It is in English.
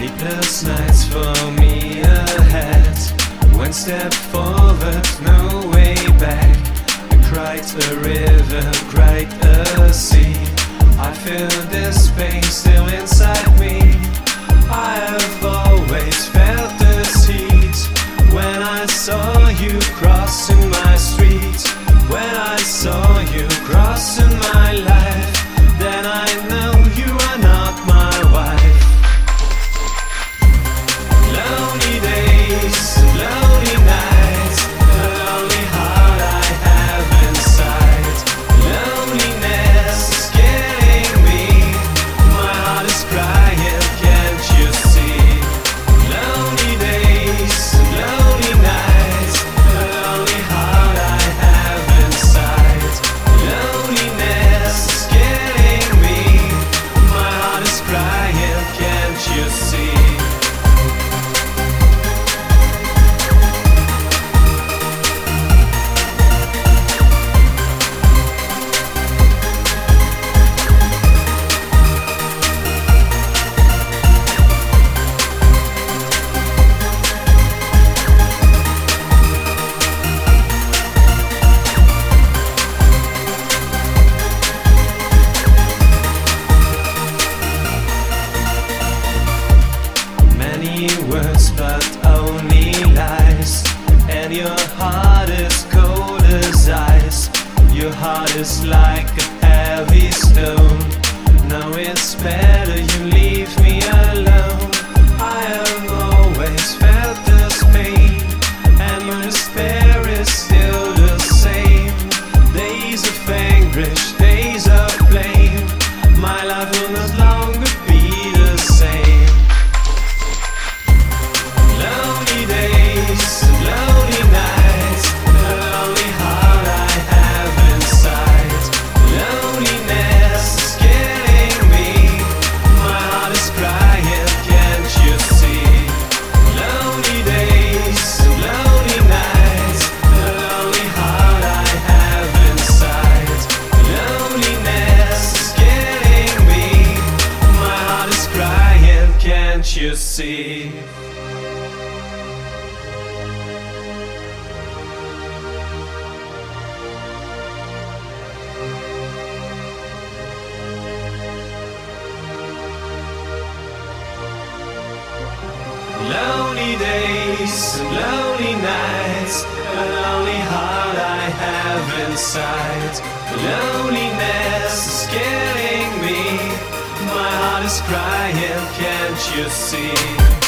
Sleepless nights for me ahead. One step forward, no way back. I cried a river, cried a sea. I feel this and your heart is cold as ice. Your heart is like Lonely days and lonely nights, a lonely heart I have inside. Loneliness is getting is crying, can't you see?